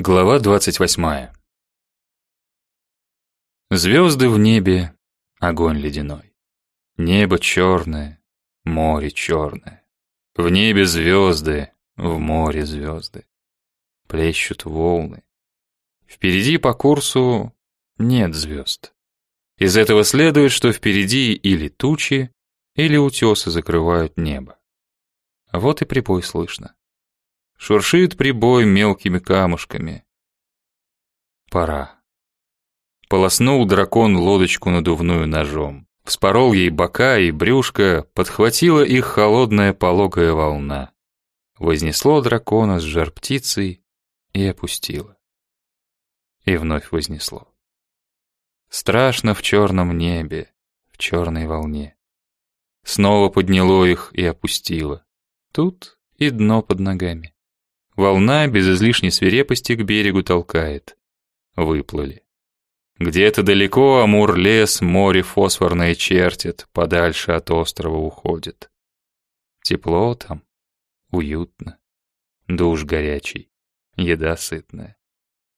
Глава 28. Звезды в небе, огонь ледяной. Небо черное, море черное. В небе звезды, в море звезды. Плещут волны. Впереди по курсу нет звезд. Из этого следует, что впереди или тучи, или утесы закрывают небо. Вот и прибой слышно. Шуршит прибой мелкими камушками. Пора. Полоснул дракон лодочку надувную ножом. Вспорол ей бока и брюшко, подхватила их холодная пологая волна. Вознесло дракона с жар птицей и опустило. И вновь вознесло. Страшно в черном небе, в черной волне. Снова подняло их и опустило. Тут и дно под ногами. Волна без излишней свирепости к берегу толкает. Выплыли. Где-то далеко Амур-лес, море фосфорное чертит, подальше от острова уходит. Тепло там, уютно, душ горячий, еда сытная.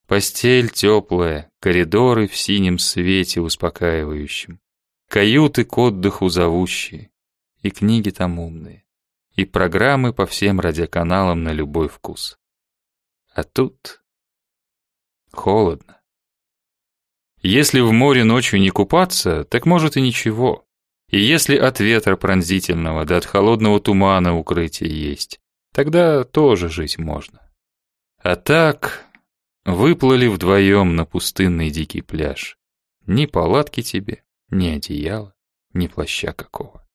Постель теплая, коридоры в синем свете успокаивающем, каюты к отдыху зовущие, и книги там умные и программы по всем радиоканалам на любой вкус. А тут холодно. Если в море ночью не купаться, так может и ничего. И если от ветра пронзительного до от холодного тумана укрытие есть, тогда тоже жить можно. А так выплыли вдвоем на пустынный дикий пляж. Ни палатки тебе, ни одеяла, ни плаща какого.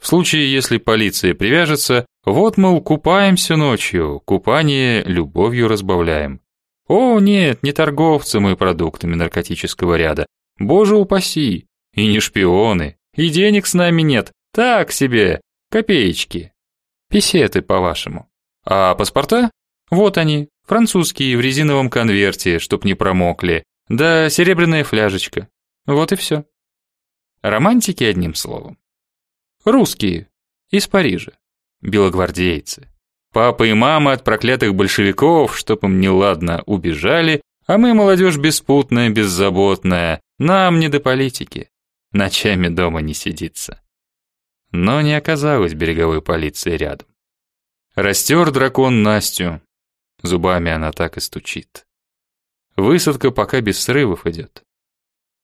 В случае, если полиция привяжется, вот, мол, купаемся ночью, купание любовью разбавляем. О, нет, не торговцы мы продуктами наркотического ряда. Боже упаси, и не шпионы, и денег с нами нет. Так себе, копеечки. Песеты, по-вашему. А паспорта? Вот они, французские в резиновом конверте, чтоб не промокли. Да серебряная фляжечка. Вот и все. Романтики одним словом. Русские. Из Парижа. Белогвардейцы. Папа и мама от проклятых большевиков, чтоб им неладно, убежали, а мы молодежь беспутная, беззаботная, нам не до политики. Ночами дома не сидится. Но не оказалось береговой полиции рядом. Растер дракон Настю. Зубами она так и стучит. Высадка пока без срывов идет.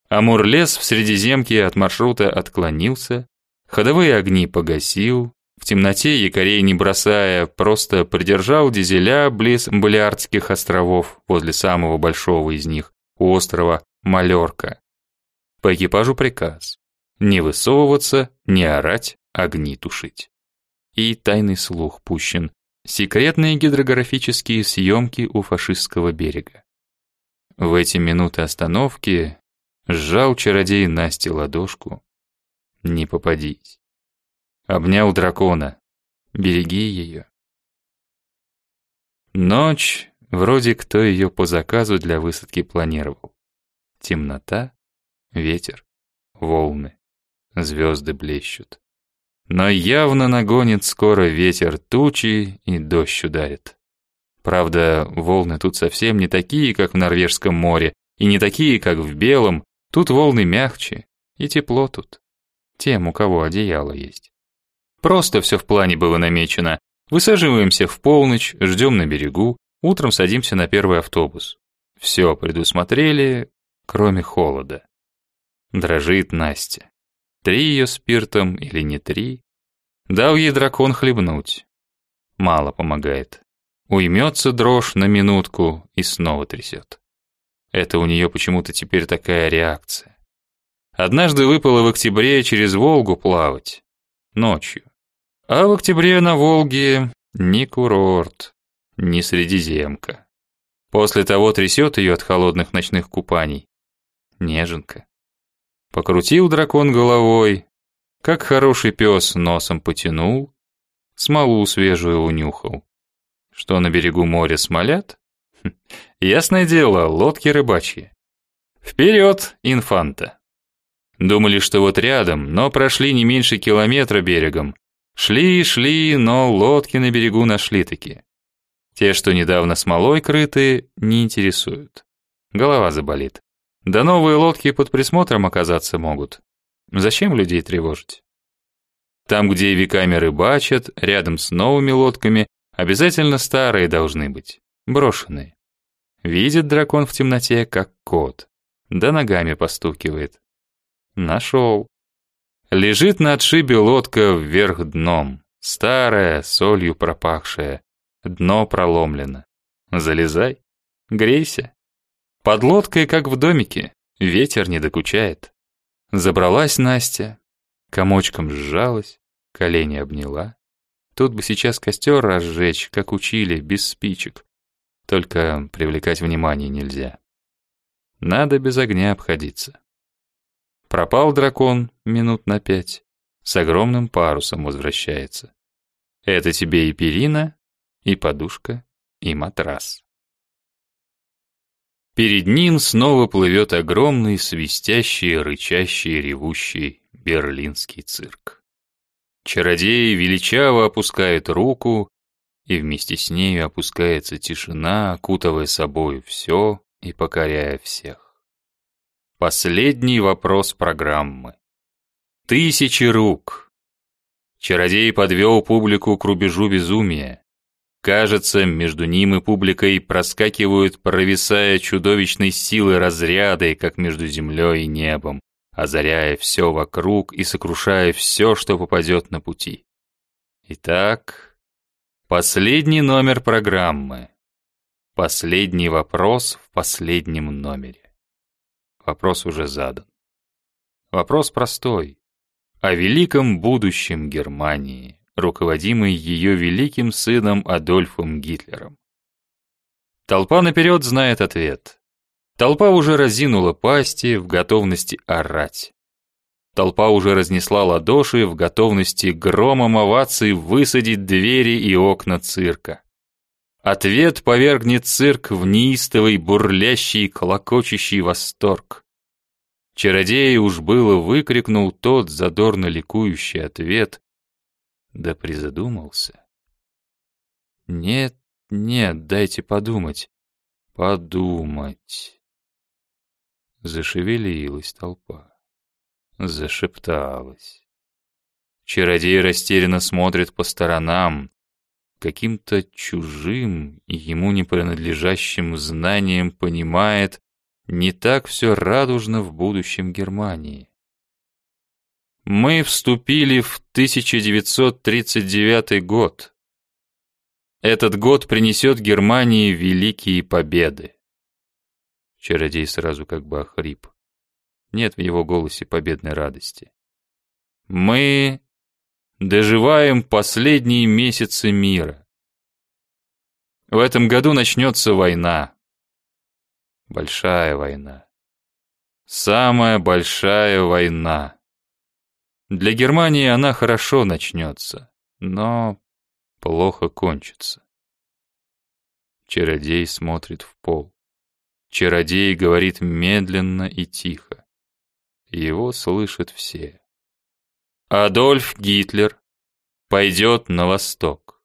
Амур-лес в Средиземке от маршрута отклонился, Ходовые огни погасил, в темноте якорей не бросая, просто придержал дизеля близ Балиардских островов, возле самого большого из них, у острова Малерка. По экипажу приказ не высовываться, не орать, огни тушить. И тайный слух пущен. Секретные гидрографические съемки у фашистского берега. В эти минуты остановки сжал чародей Насте ладошку, не попадись. Обнял дракона. Береги ее. Ночь, вроде кто ее по заказу для высадки планировал. Темнота, ветер, волны, звезды блещут. Но явно нагонит скоро ветер тучи и дождь ударит. Правда, волны тут совсем не такие, как в Норвежском море, и не такие, как в Белом, тут волны мягче, и тепло тут тем, у кого одеяло есть. Просто все в плане было намечено. Высаживаемся в полночь, ждем на берегу, утром садимся на первый автобус. Все предусмотрели, кроме холода. Дрожит Настя. Три ее спиртом или не три? Дал ей дракон хлебнуть. Мало помогает. Уймется дрожь на минутку и снова трясет. Это у нее почему-то теперь такая реакция. Однажды выпало в октябре через Волгу плавать. Ночью. А в октябре на Волге ни курорт, ни Средиземка. После того трясет ее от холодных ночных купаний. Неженка. Покрутил дракон головой, как хороший пес носом потянул, смолу свежую унюхал. Что на берегу моря смолят? Хм, ясное дело, лодки рыбачьи. Вперед, инфанта! Думали, что вот рядом, но прошли не меньше километра берегом. Шли, шли, но лодки на берегу нашли таки. Те, что недавно смолой крыты, не интересуют. Голова заболит. Да новые лодки под присмотром оказаться могут. Зачем людей тревожить? Там, где веками рыбачат, рядом с новыми лодками, обязательно старые должны быть, брошенные. Видит дракон в темноте, как кот, да ногами постукивает. Нашел. Лежит на отшибе лодка вверх дном, старая, солью пропахшая, дно проломлено. Залезай, грейся. Под лодкой, как в домике, ветер не докучает. Забралась Настя, комочком сжалась, колени обняла. Тут бы сейчас костер разжечь, как учили, без спичек. Только привлекать внимание нельзя. Надо без огня обходиться. Пропал дракон минут на пять, с огромным парусом возвращается. Это тебе и перина, и подушка, и матрас. Перед ним снова плывет огромный, свистящий, рычащий, ревущий берлинский цирк. Чародей величаво опускает руку, и вместе с нею опускается тишина, окутывая собой все и покоряя всех. Последний вопрос программы. Тысячи рук. Чародей подвел публику к рубежу безумия. Кажется, между ним и публикой проскакивают, провисая чудовищной силы разряды, как между землей и небом, озаряя все вокруг и сокрушая все, что попадет на пути. Итак, последний номер программы. Последний вопрос в последнем номере. Вопрос уже задан. Вопрос простой. О великом будущем Германии руководимый ее великим сыном Адольфом Гитлером. Толпа наперед знает ответ. Толпа уже разинула пасти в готовности орать. Толпа уже разнесла ладоши в готовности громом оваций высадить двери и окна цирка. Ответ повергнет цирк в неистовый, бурлящий, колокочущий восторг. Чародей уж было выкрикнул тот задорно ликующий ответ, да призадумался. Нет, нет, дайте подумать. Подумать. Зашевелилась толпа. Зашепталась. Чародей растерянно смотрит по сторонам, каким-то чужим и ему не принадлежащим знанием понимает, не так все радужно в будущем Германии. Мы вступили в 1939 год. Этот год принесет Германии великие победы. Чародей сразу как бы охрип. Нет в его голосе победной радости. Мы доживаем последние месяцы мира. В этом году начнется война. Большая война. Самая большая война. Для Германии она хорошо начнется, но плохо кончится. Чародей смотрит в пол. Чародей говорит медленно и тихо. Его слышат все. Адольф Гитлер пойдет на восток.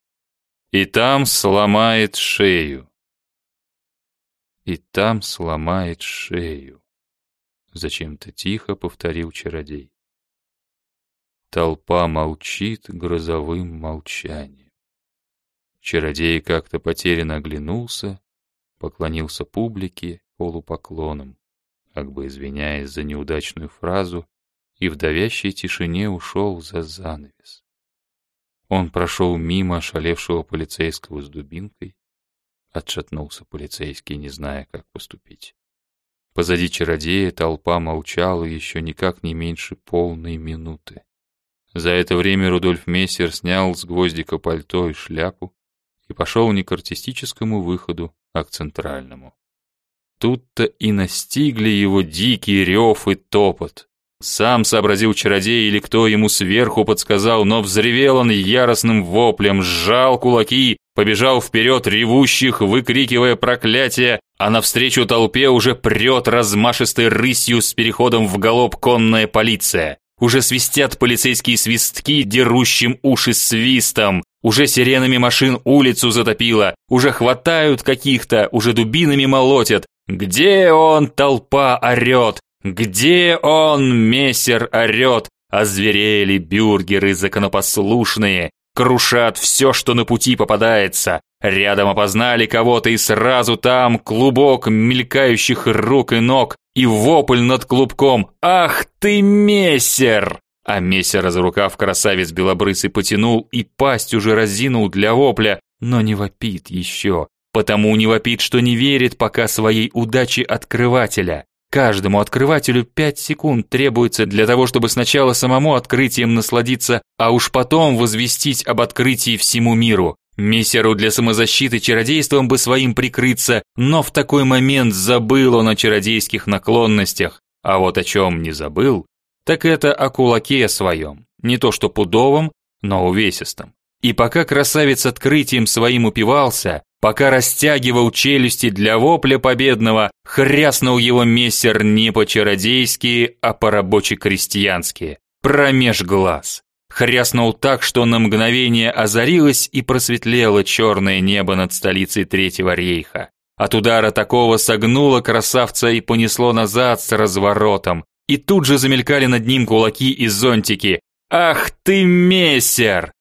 И там сломает шею. И там сломает шею. Зачем-то тихо повторил чародей. Толпа молчит грозовым молчанием. Чародей как-то потерянно оглянулся, поклонился публике полупоклоном, как бы извиняясь за неудачную фразу, и в давящей тишине ушел за занавес. Он прошел мимо ошалевшего полицейского с дубинкой, отшатнулся полицейский, не зная, как поступить. Позади чародея толпа молчала еще никак не меньше полной минуты. За это время Рудольф Мессер снял с гвоздика пальто и шляпу и пошел не к артистическому выходу, а к центральному. Тут-то и настигли его дикий рев и топот. Сам сообразил чародей или кто ему сверху подсказал, но взревел он яростным воплем, сжал кулаки, побежал вперед ревущих, выкрикивая проклятия, а навстречу толпе уже прет размашистой рысью с переходом в галоп конная полиция. Уже свистят полицейские свистки дерущим уши свистом. Уже сиренами машин улицу затопило. Уже хватают каких-то, уже дубинами молотят. Где он, толпа орет? Где он, мессер орет? Озверели бюргеры законопослушные, крушат все, что на пути попадается. Рядом опознали кого-то, и сразу там клубок мелькающих рук и ног, и вопль над клубком «Ах ты, мессер!» А мессера за рукав красавец белобрысый потянул и пасть уже разинул для вопля, но не вопит еще, потому не вопит, что не верит пока своей удачи открывателя. Каждому открывателю пять секунд требуется для того, чтобы сначала самому открытием насладиться, а уж потом возвестить об открытии всему миру. Мессеру для самозащиты чародейством бы своим прикрыться, но в такой момент забыл он о чародейских наклонностях. А вот о чем не забыл, так это о кулаке своем. Не то что пудовом, но увесистом. И пока красавец открытием своим упивался, пока растягивал челюсти для вопля победного, хряснул его мессер не по-чародейски, а по-рабоче-крестьянски, промеж глаз. Хряснул так, что на мгновение озарилось и просветлело черное небо над столицей Третьего рейха. От удара такого согнуло красавца и понесло назад с разворотом. И тут же замелькали над ним кулаки и зонтики. «Ах ты, мессер!»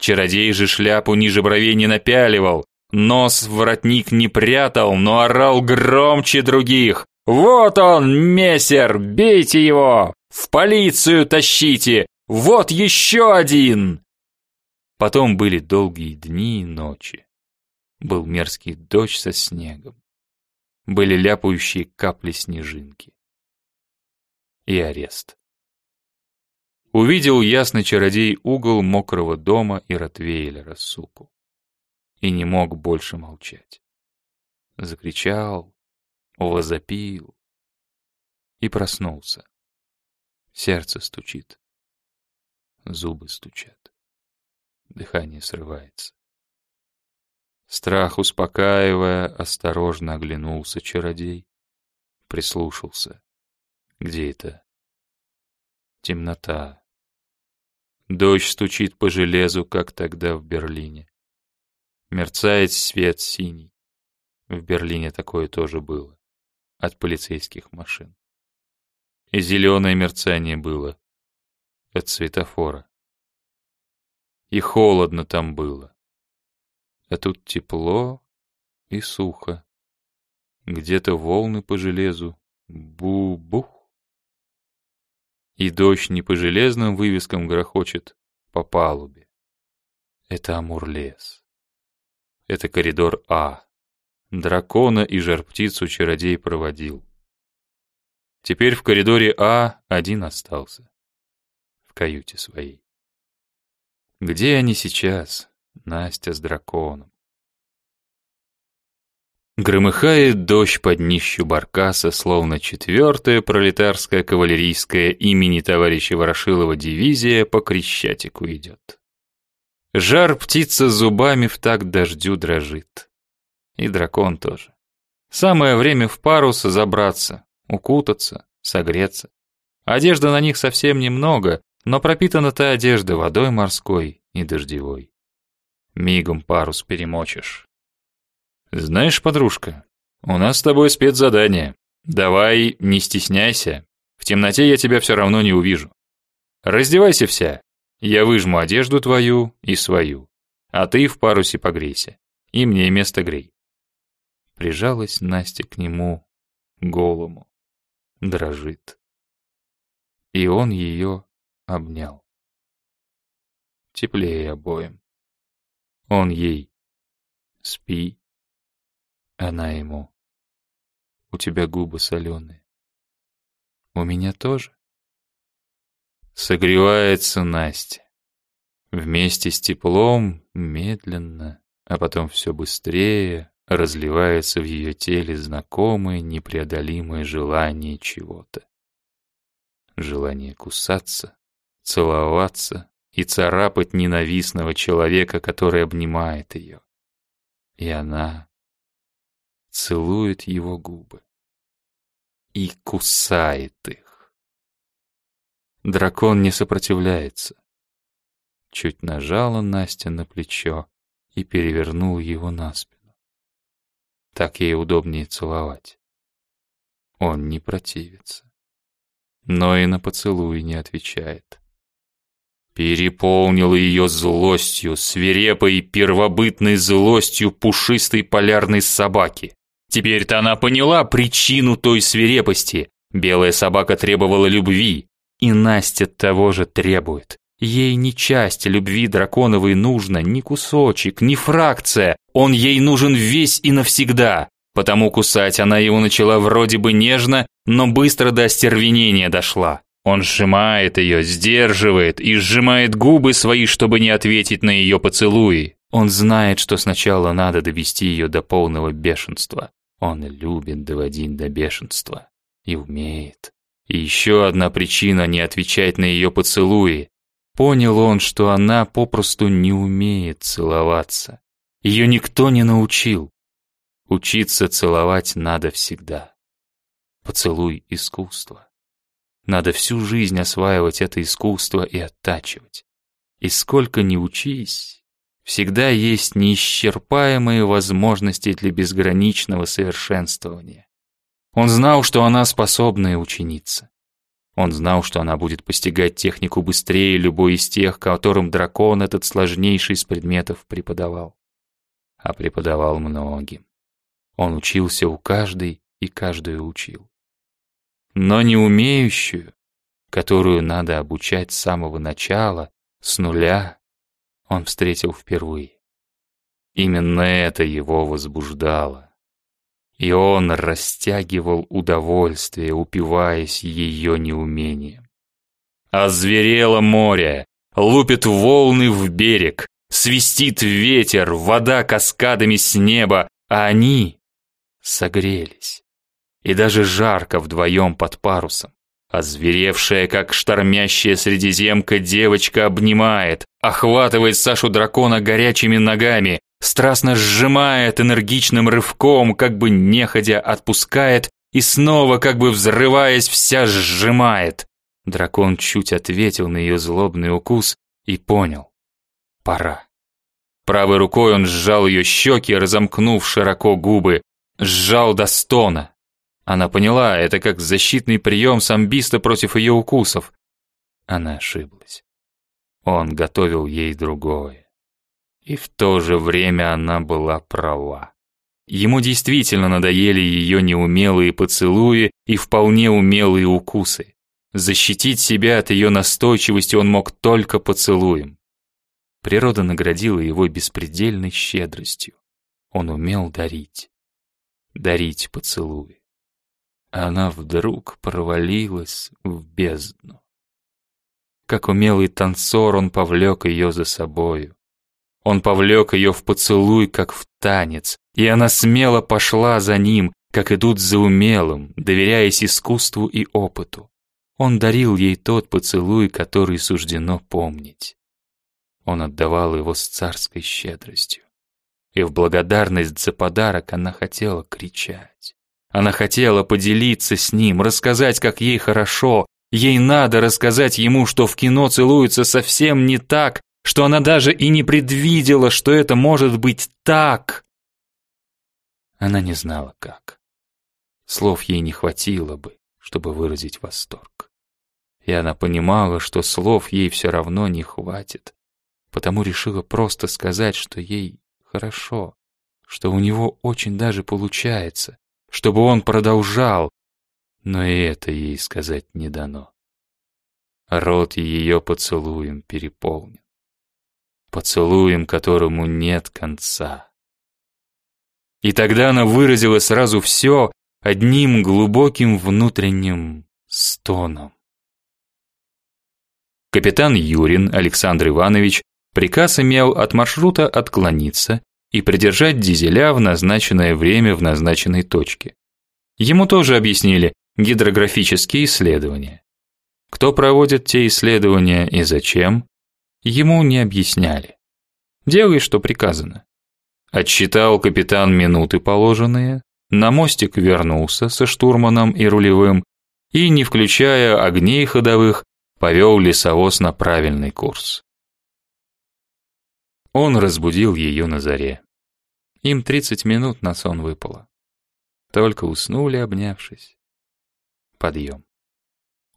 Чародей же шляпу ниже бровей не напяливал, нос воротник не прятал, но орал громче других. «Вот он, мессер, бейте его! В полицию тащите! Вот еще один!» Потом были долгие дни и ночи. Был мерзкий дождь со снегом. Были ляпающие капли снежинки. И арест. Увидел ясно чародей угол мокрого дома и Ротвейлера суку. И не мог больше молчать. Закричал, возопил и проснулся. Сердце стучит. Зубы стучат. Дыхание срывается. Страх успокаивая, осторожно оглянулся чародей. Прислушался. Где это? Темнота. Дождь стучит по железу, как тогда в Берлине. Мерцает свет синий. В Берлине такое тоже было. От полицейских машин. И зеленое мерцание было от светофора. И холодно там было. А тут тепло и сухо. Где-то волны по железу. Бу-бух. И дождь не по железным вывескам грохочет, по палубе. Это Амурлес. Это коридор А. Дракона и жар-птицу чародей проводил. Теперь в коридоре А один остался в каюте своей. Где они сейчас, Настя с драконом? Громыхает дождь под днищу баркаса, словно четвертая пролетарская кавалерийская имени товарища Ворошилова дивизия по Крещатику идет. Жар птица зубами в так дождю дрожит. И дракон тоже. Самое время в парус забраться, укутаться, согреться. Одежды на них совсем немного, но пропитана та одежда водой морской и дождевой. Мигом парус перемочишь. Знаешь, подружка, у нас с тобой спецзадание. Давай, не стесняйся. В темноте я тебя все равно не увижу. Раздевайся вся. Я выжму одежду твою и свою. А ты в парусе погрейся. И мне место грей. Прижалась Настя к нему, голому. Дрожит. И он ее обнял. Теплее обоим. Он ей. Спи. Она ему. У тебя губы соленые. У меня тоже. Согревается Настя. Вместе с теплом, медленно, а потом все быстрее, разливается в ее теле знакомое, непреодолимое желание чего-то. Желание кусаться, целоваться и царапать ненавистного человека, который обнимает ее. И она целует его губы и кусает их. Дракон не сопротивляется. Чуть нажала Настя на плечо и перевернул его на спину. Так ей удобнее целовать. Он не противится. Но и на поцелуй не отвечает. Переполнила ее злостью, свирепой первобытной злостью пушистой полярной собаки. Теперь-то она поняла причину той свирепости. Белая собака требовала любви, и Настя того же требует. Ей не часть любви драконовой нужно, ни кусочек, ни фракция. Он ей нужен весь и навсегда. Потому кусать она его начала вроде бы нежно, но быстро до остервенения дошла. Он сжимает ее, сдерживает и сжимает губы свои, чтобы не ответить на ее поцелуи. Он знает, что сначала надо довести ее до полного бешенства. Он любит доводить до бешенства. И умеет. И еще одна причина не отвечать на ее поцелуи. Понял он, что она попросту не умеет целоваться. Ее никто не научил. Учиться целовать надо всегда. Поцелуй искусство. Надо всю жизнь осваивать это искусство и оттачивать. И сколько ни учись, всегда есть неисчерпаемые возможности для безграничного совершенствования. Он знал, что она способная ученица. Он знал, что она будет постигать технику быстрее любой из тех, которым дракон этот сложнейший из предметов преподавал. А преподавал многим. Он учился у каждой и каждую учил но не умеющую, которую надо обучать с самого начала, с нуля, он встретил впервые. Именно это его возбуждало. И он растягивал удовольствие, упиваясь ее неумением. Озверело море, лупит волны в берег, свистит ветер, вода каскадами с неба, а они согрелись и даже жарко вдвоем под парусом. Озверевшая, как штормящая средиземка, девочка обнимает, охватывает Сашу дракона горячими ногами, страстно сжимает энергичным рывком, как бы неходя отпускает и снова, как бы взрываясь, вся сжимает. Дракон чуть ответил на ее злобный укус и понял. Пора. Правой рукой он сжал ее щеки, разомкнув широко губы, сжал до стона. Она поняла, это как защитный прием самбиста против ее укусов. Она ошиблась. Он готовил ей другое. И в то же время она была права. Ему действительно надоели ее неумелые поцелуи и вполне умелые укусы. Защитить себя от ее настойчивости он мог только поцелуем. Природа наградила его беспредельной щедростью. Он умел дарить. Дарить поцелуи она вдруг провалилась в бездну. Как умелый танцор он повлек ее за собою. Он повлек ее в поцелуй, как в танец, и она смело пошла за ним, как идут за умелым, доверяясь искусству и опыту. Он дарил ей тот поцелуй, который суждено помнить. Он отдавал его с царской щедростью. И в благодарность за подарок она хотела кричать. Она хотела поделиться с ним, рассказать, как ей хорошо. Ей надо рассказать ему, что в кино целуются совсем не так, что она даже и не предвидела, что это может быть так. Она не знала, как. Слов ей не хватило бы, чтобы выразить восторг. И она понимала, что слов ей все равно не хватит, потому решила просто сказать, что ей хорошо, что у него очень даже получается, чтобы он продолжал, но и это ей сказать не дано. Рот ее поцелуем переполнен. Поцелуем, которому нет конца. И тогда она выразила сразу все одним глубоким внутренним стоном. Капитан Юрин Александр Иванович приказ имел от маршрута отклониться и придержать дизеля в назначенное время в назначенной точке. Ему тоже объяснили гидрографические исследования. Кто проводит те исследования и зачем, ему не объясняли. Делай, что приказано. Отсчитал капитан минуты положенные, на мостик вернулся со штурманом и рулевым и, не включая огней ходовых, повел лесовоз на правильный курс. Он разбудил ее на заре. Им тридцать минут на сон выпало. Только уснули, обнявшись. Подъем.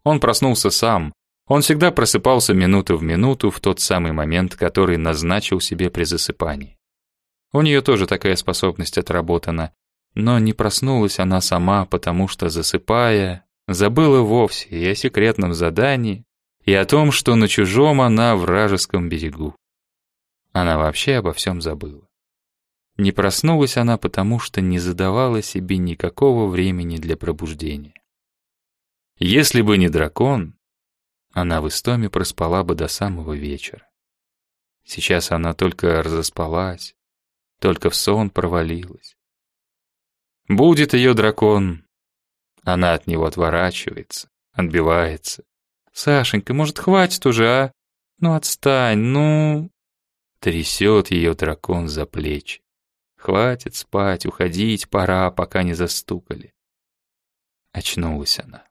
Он проснулся сам. Он всегда просыпался минуту в минуту в тот самый момент, который назначил себе при засыпании. У нее тоже такая способность отработана, но не проснулась она сама, потому что, засыпая, забыла вовсе и о секретном задании, и о том, что на чужом она вражеском берегу. Она вообще обо всем забыла. Не проснулась она, потому что не задавала себе никакого времени для пробуждения. Если бы не дракон, она в истоме проспала бы до самого вечера. Сейчас она только разоспалась, только в сон провалилась. Будет ее дракон, она от него отворачивается, отбивается. «Сашенька, может, хватит уже, а? Ну, отстань, ну...» Трясет ее дракон за плечи. Хватит спать, уходить пора, пока не застукали. Очнулась она.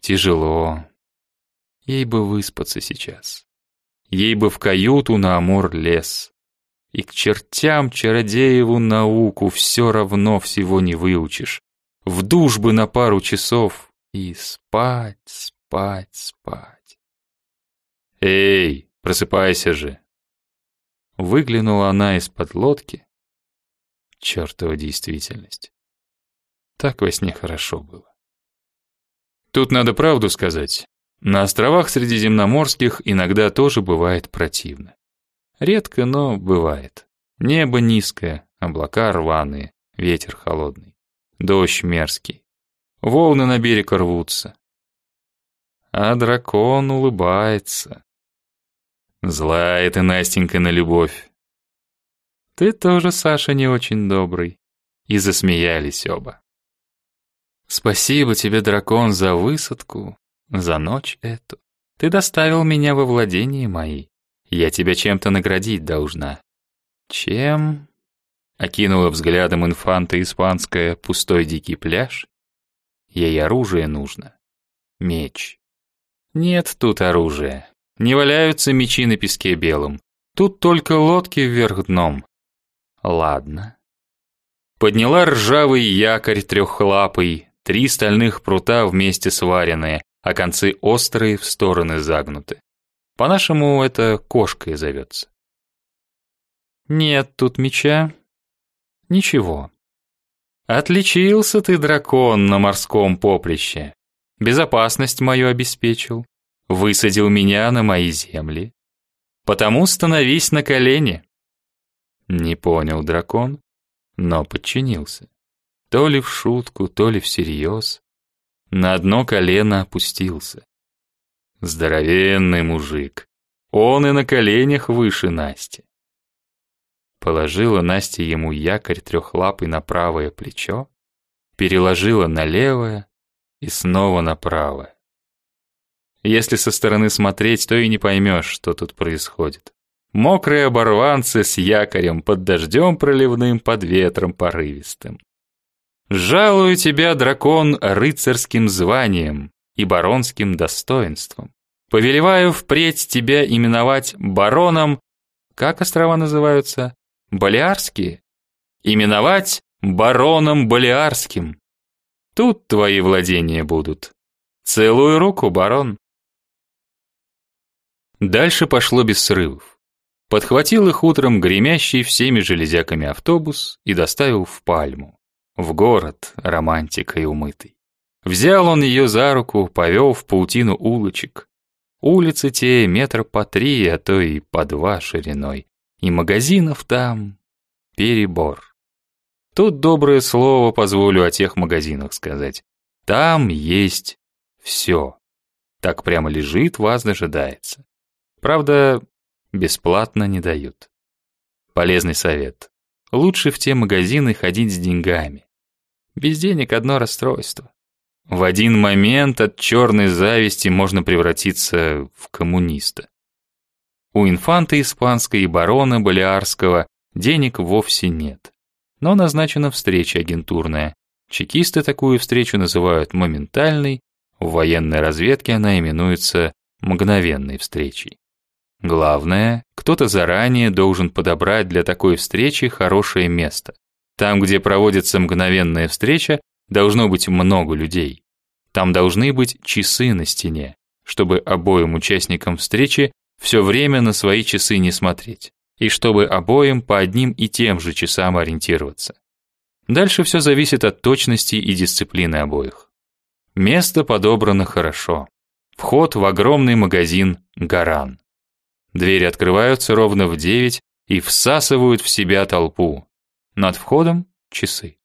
Тяжело. Ей бы выспаться сейчас. Ей бы в каюту на Амур-лес. И к чертям чародееву науку все равно всего не выучишь. В душ бы на пару часов и спать, спать, спать. «Эй, просыпайся же!» Выглянула она из-под лодки. Чертова действительность. Так во сне хорошо было. Тут надо правду сказать. На островах Средиземноморских иногда тоже бывает противно. Редко, но бывает. Небо низкое, облака рваные, ветер холодный, дождь мерзкий. Волны на берег рвутся. А дракон улыбается. Злая ты, Настенька, на любовь. Ты тоже, Саша, не очень добрый. И засмеялись оба. Спасибо тебе, дракон, за высадку, за ночь эту. Ты доставил меня во владение мои. Я тебя чем-то наградить должна. Чем? Окинула взглядом инфанта испанская пустой дикий пляж. Ей оружие нужно. Меч. Нет тут оружия. Не валяются мечи на песке белом. Тут только лодки вверх дном. Ладно. Подняла ржавый якорь трехлапый, Три стальных прута вместе сваренные, а концы острые в стороны загнуты. По-нашему это кошкой зовется. Нет тут меча. Ничего. Отличился ты, дракон, на морском поприще. Безопасность мою обеспечил. Высадил меня на мои земли. Потому становись на колени. Не понял дракон, но подчинился то ли в шутку, то ли всерьез, на одно колено опустился. Здоровенный мужик, он и на коленях выше Насти. Положила Настя ему якорь трехлапый на правое плечо, переложила на левое и снова на правое. Если со стороны смотреть, то и не поймешь, что тут происходит. Мокрые оборванцы с якорем под дождем проливным, под ветром порывистым. Жалую тебя, дракон, рыцарским званием и баронским достоинством. Повелеваю впредь тебя именовать бароном, как острова называются? Балиарские? Именовать бароном Балиарским. Тут твои владения будут. Целую руку, барон. Дальше пошло без срывов. Подхватил их утром гремящий всеми железяками автобус и доставил в Пальму. В город, романтикой умытый. Взял он ее за руку, повел в паутину улочек. Улицы те метр по три, а то и по два шириной. И магазинов там перебор. Тут доброе слово позволю о тех магазинах сказать. Там есть все. Так прямо лежит, вас дожидается. Правда, бесплатно не дают. Полезный совет. Лучше в те магазины ходить с деньгами. Без денег одно расстройство. В один момент от черной зависти можно превратиться в коммуниста. У инфанта испанской и барона Балиарского денег вовсе нет. Но назначена встреча агентурная. Чекисты такую встречу называют моментальной, в военной разведке она именуется мгновенной встречей. Главное, кто-то заранее должен подобрать для такой встречи хорошее место. Там, где проводится мгновенная встреча, должно быть много людей. Там должны быть часы на стене, чтобы обоим участникам встречи все время на свои часы не смотреть, и чтобы обоим по одним и тем же часам ориентироваться. Дальше все зависит от точности и дисциплины обоих. Место подобрано хорошо. Вход в огромный магазин «Гаран». Двери открываются ровно в 9 и всасывают в себя толпу. Над входом часы.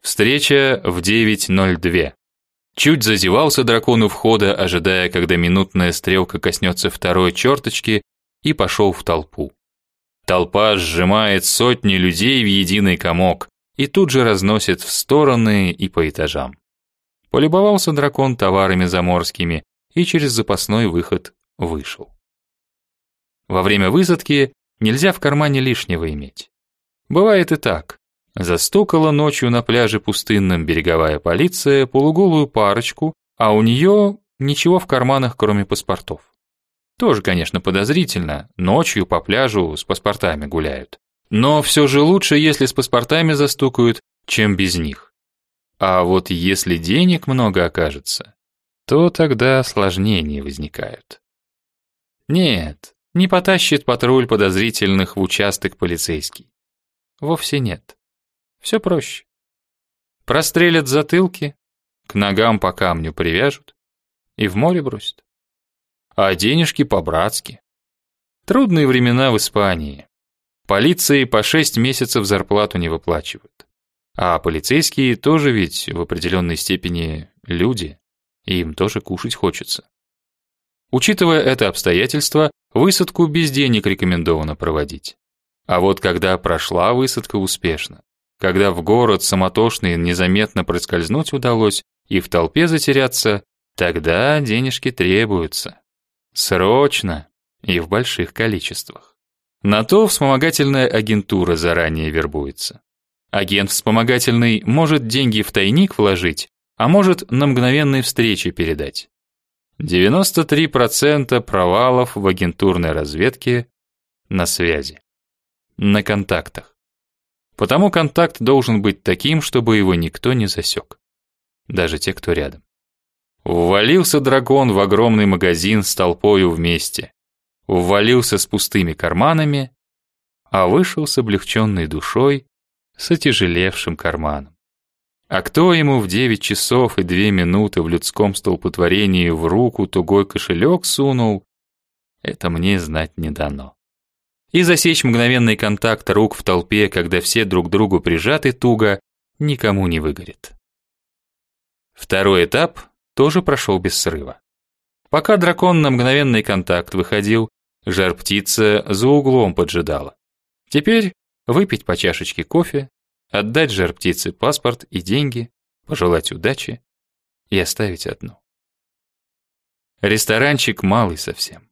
Встреча в 9.02. Чуть зазевался дракон у входа, ожидая, когда минутная стрелка коснется второй черточки, и пошел в толпу. Толпа сжимает сотни людей в единый комок и тут же разносит в стороны и по этажам. Полюбовался дракон товарами заморскими и через запасной выход вышел. Во время высадки нельзя в кармане лишнего иметь. Бывает и так. Застукала ночью на пляже пустынном береговая полиция полуголую парочку, а у нее ничего в карманах, кроме паспортов. Тоже, конечно, подозрительно, ночью по пляжу с паспортами гуляют. Но все же лучше, если с паспортами застукают, чем без них. А вот если денег много окажется, то тогда осложнения возникают. Нет, не потащит патруль подозрительных в участок полицейский. Вовсе нет. Все проще. Прострелят затылки, к ногам по камню привяжут и в море бросят. А денежки по-братски. Трудные времена в Испании. Полиции по шесть месяцев зарплату не выплачивают. А полицейские тоже ведь в определенной степени люди, и им тоже кушать хочется. Учитывая это обстоятельство, высадку без денег рекомендовано проводить. А вот когда прошла высадка успешно, когда в город самотошный незаметно проскользнуть удалось и в толпе затеряться, тогда денежки требуются. Срочно и в больших количествах. На то вспомогательная агентура заранее вербуется. Агент вспомогательный может деньги в тайник вложить, а может на мгновенной встрече передать. 93% провалов в агентурной разведке на связи на контактах. Потому контакт должен быть таким, чтобы его никто не засек. Даже те, кто рядом. Ввалился дракон в огромный магазин с толпою вместе. Ввалился с пустыми карманами, а вышел с облегченной душой, с отяжелевшим карманом. А кто ему в девять часов и две минуты в людском столпотворении в руку тугой кошелек сунул, это мне знать не дано и засечь мгновенный контакт рук в толпе, когда все друг другу прижаты туго, никому не выгорит. Второй этап тоже прошел без срыва. Пока дракон на мгновенный контакт выходил, жар-птица за углом поджидала. Теперь выпить по чашечке кофе, отдать жар-птице паспорт и деньги, пожелать удачи и оставить одну. Ресторанчик малый совсем.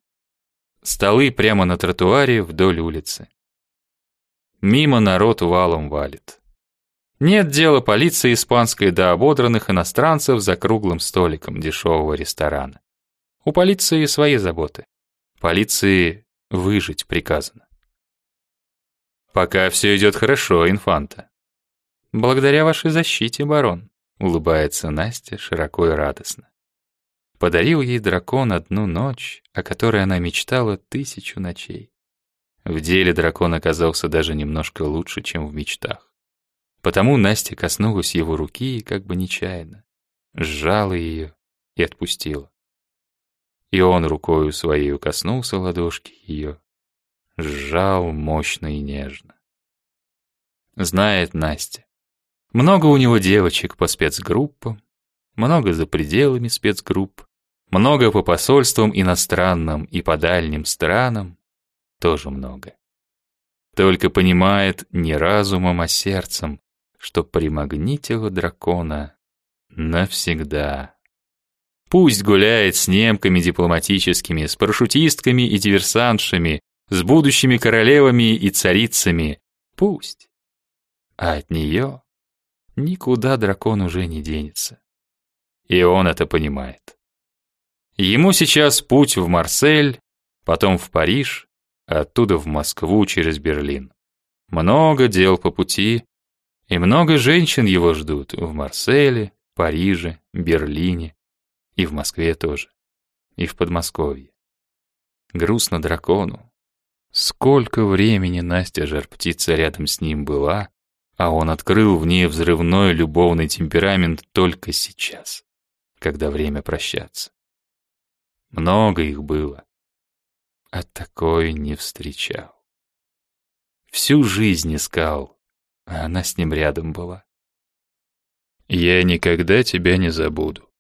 Столы прямо на тротуаре вдоль улицы. Мимо народ валом валит. Нет дела полиции испанской до ободранных иностранцев за круглым столиком дешевого ресторана. У полиции свои заботы. Полиции выжить приказано. Пока все идет хорошо, инфанта. Благодаря вашей защите, барон, улыбается Настя широко и радостно. Подарил ей дракон одну ночь, о которой она мечтала тысячу ночей. В деле дракон оказался даже немножко лучше, чем в мечтах. Потому Настя коснулась его руки, как бы нечаянно, сжала ее и отпустила. И он рукою своей коснулся ладошки ее, сжал мощно и нежно. Знает Настя. Много у него девочек по спецгруппам, много за пределами спецгрупп, много по посольствам иностранным и по дальним странам, тоже много. Только понимает не разумом, а сердцем, что примагнитило дракона навсегда. Пусть гуляет с немками дипломатическими, с парашютистками и диверсантшами, с будущими королевами и царицами, пусть. А от нее никуда дракон уже не денется. И он это понимает. Ему сейчас путь в Марсель, потом в Париж, оттуда в Москву через Берлин. Много дел по пути, и много женщин его ждут в Марселе, Париже, Берлине и в Москве тоже, и в Подмосковье. Грустно дракону. Сколько времени Настя жар-птица рядом с ним была, а он открыл в ней взрывной любовный темперамент только сейчас, когда время прощаться. Много их было, а такой не встречал. Всю жизнь искал, а она с ним рядом была. «Я никогда тебя не забуду».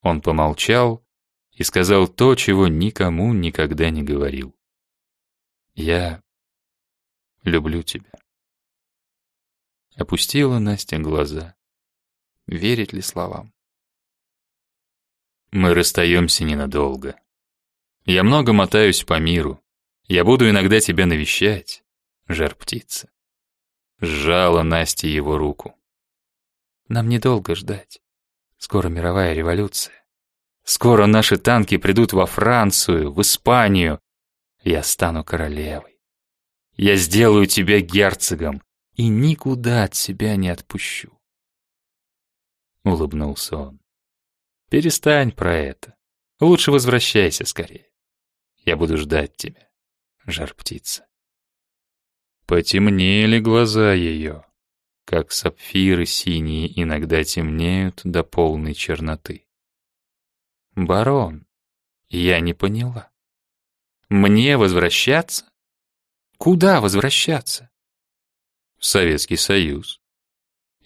Он помолчал и сказал то, чего никому никогда не говорил. «Я люблю тебя». Опустила Настя глаза. Верить ли словам? Мы расстаемся ненадолго. Я много мотаюсь по миру. Я буду иногда тебя навещать, жар-птица. Сжала Настя его руку. Нам недолго ждать. Скоро мировая революция. Скоро наши танки придут во Францию, в Испанию. Я стану королевой. Я сделаю тебя герцогом и никуда от себя не отпущу. Улыбнулся он. Перестань про это. Лучше возвращайся скорее. Я буду ждать тебя, жар-птица. Потемнели глаза ее, как сапфиры синие иногда темнеют до полной черноты. Барон, я не поняла. Мне возвращаться? Куда возвращаться? В Советский Союз.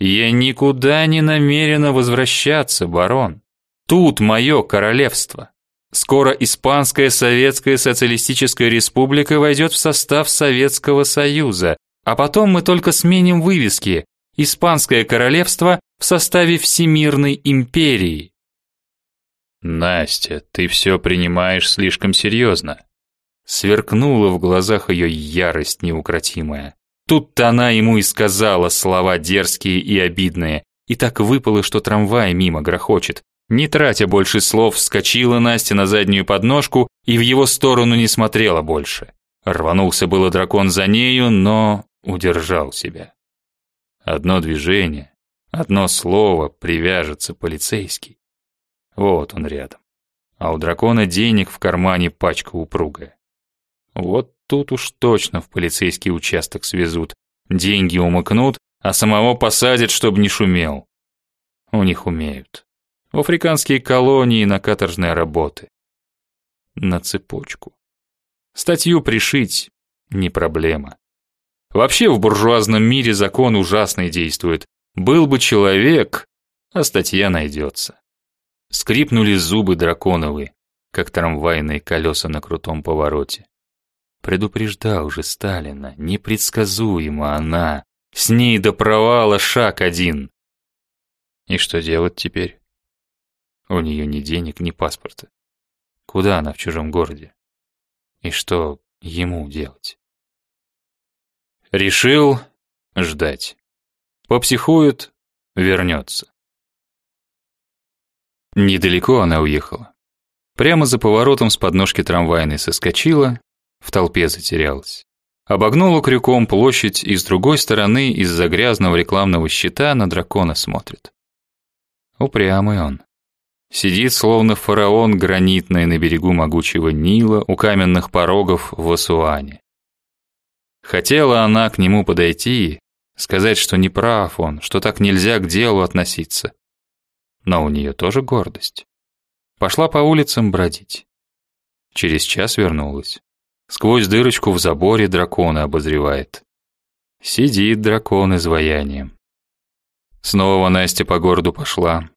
Я никуда не намерена возвращаться, барон. Тут мое королевство. Скоро Испанская Советская Социалистическая Республика войдет в состав Советского Союза, а потом мы только сменим вывески. Испанское королевство в составе Всемирной империи. Настя, ты все принимаешь слишком серьезно. Сверкнула в глазах ее ярость неукротимая. Тут-то она ему и сказала слова дерзкие и обидные, и так выпало, что трамвай мимо грохочет, не тратя больше слов, вскочила Настя на заднюю подножку и в его сторону не смотрела больше. Рванулся было дракон за нею, но удержал себя. Одно движение, одно слово привяжется полицейский. Вот он рядом. А у дракона денег в кармане пачка упругая. Вот тут уж точно в полицейский участок свезут, деньги умыкнут, а самого посадят, чтобы не шумел. У них умеют в африканские колонии на каторжные работы. На цепочку. Статью пришить не проблема. Вообще в буржуазном мире закон ужасный действует. Был бы человек, а статья найдется. Скрипнули зубы драконовые, как трамвайные колеса на крутом повороте. Предупреждал же Сталина, непредсказуема она, с ней до провала шаг один. И что делать теперь? У нее ни денег, ни паспорта. Куда она в чужом городе? И что ему делать? Решил ждать. Попсихует, вернется. Недалеко она уехала. Прямо за поворотом с подножки трамвайной соскочила, в толпе затерялась. Обогнула крюком площадь и с другой стороны из-за грязного рекламного щита на дракона смотрит. Упрямый он. Сидит, словно фараон гранитный на берегу могучего Нила у каменных порогов в Асуане. Хотела она к нему подойти, сказать, что не прав он, что так нельзя к делу относиться. Но у нее тоже гордость. Пошла по улицам бродить. Через час вернулась. Сквозь дырочку в заборе дракона обозревает. Сидит дракон изваянием. Снова Настя по городу пошла,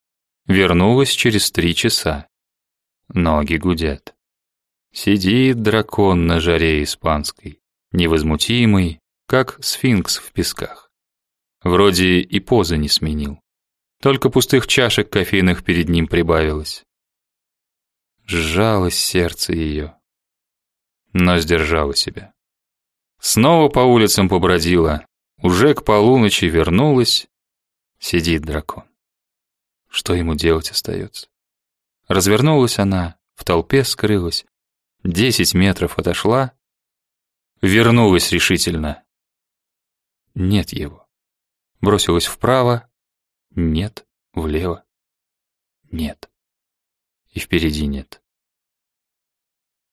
Вернулась через три часа. Ноги гудят. Сидит дракон на жаре испанской, невозмутимый, как сфинкс в песках. Вроде и позы не сменил. Только пустых чашек кофейных перед ним прибавилось. Сжалось сердце ее, но сдержала себя. Снова по улицам побродила, уже к полуночи вернулась, сидит дракон. Что ему делать остается? Развернулась она в толпе скрылась, десять метров отошла, вернулась решительно. Нет его. Бросилась вправо, нет, влево, нет. И впереди нет.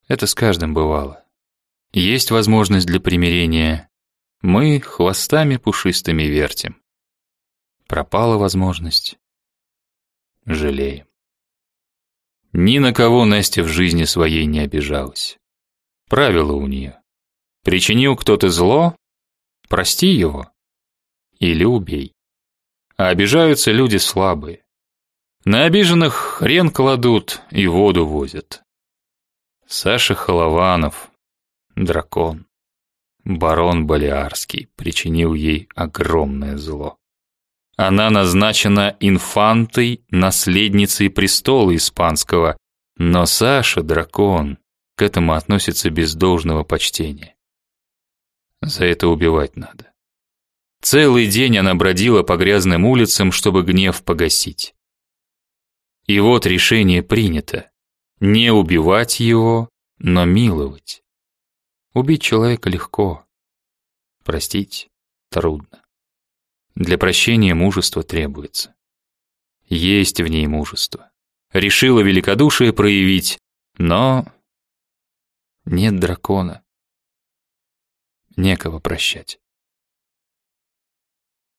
Это с каждым бывало. Есть возможность для примирения. Мы хвостами пушистыми вертим. Пропала возможность. Жалеем. Ни на кого Настя в жизни своей не обижалась. Правило у нее. Причинил кто-то зло, прости его или убей. А обижаются люди слабые. На обиженных хрен кладут и воду возят. Саша Холованов, дракон, барон Балиарский, причинил ей огромное зло. Она назначена инфантой, наследницей престола испанского, но Саша, дракон, к этому относится без должного почтения. За это убивать надо. Целый день она бродила по грязным улицам, чтобы гнев погасить. И вот решение принято. Не убивать его, но миловать. Убить человека легко. Простить трудно. Для прощения мужество требуется. Есть в ней мужество. Решила великодушие проявить, но нет дракона. Некого прощать.